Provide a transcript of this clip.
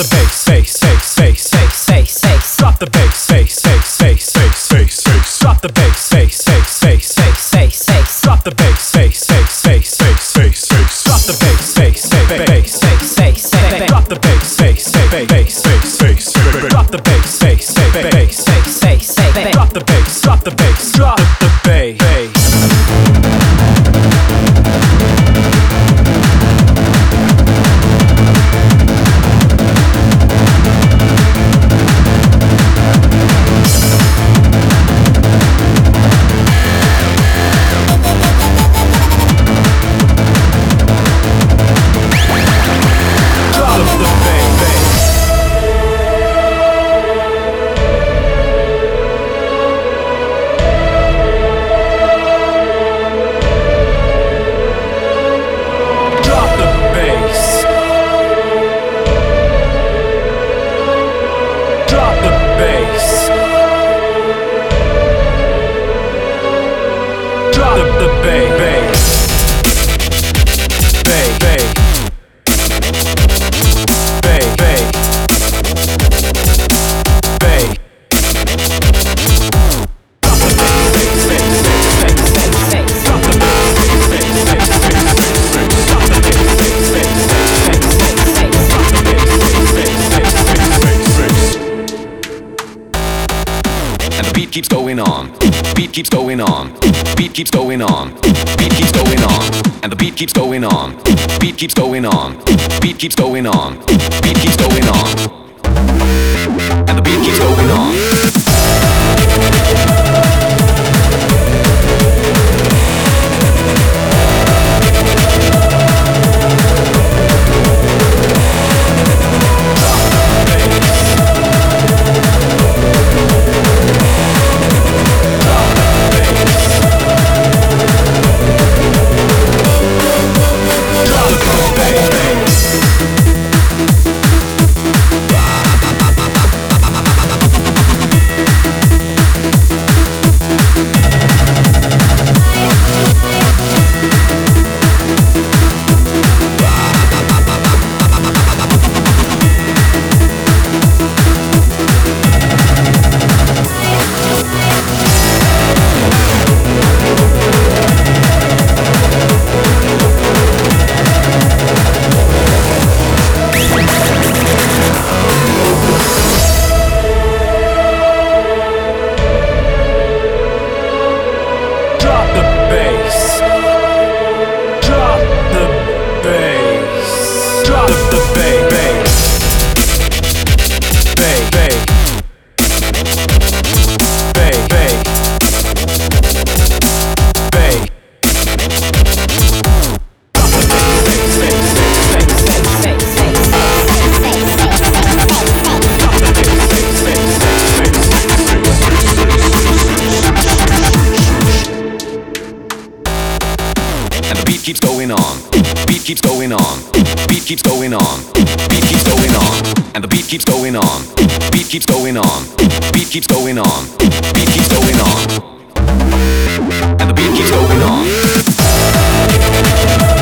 the bass, bass, bass, bass, bass, bass, bass. Drop the bass, bass, bass, bass, bass, bass, bass. Drop the bass, bass, bass, bass, bass, bass, bass. Drop the bass, bass, bass, bass, bass, bass, bass. Drop the bass, bass, bass, bass, bass, bass, bass. Drop the bass, bass, bass, bass, bass, bass. Drop the bass, bass, bass, bass, bass, bass. Beat keeps going on. Beat keeps going on. Beat keeps going on. Beat keeps going on. And the beat keeps going on. Beat keeps going on. Beat keeps going on. Beat keeps going on. And the beat keeps going on. Beat keeps going on. Beat keeps going on. Beat keeps going on. Beat keeps going on. And the beat keeps going on. Beat keeps going on. Beat keeps going on. Beat keeps going on. And the beat keeps going on.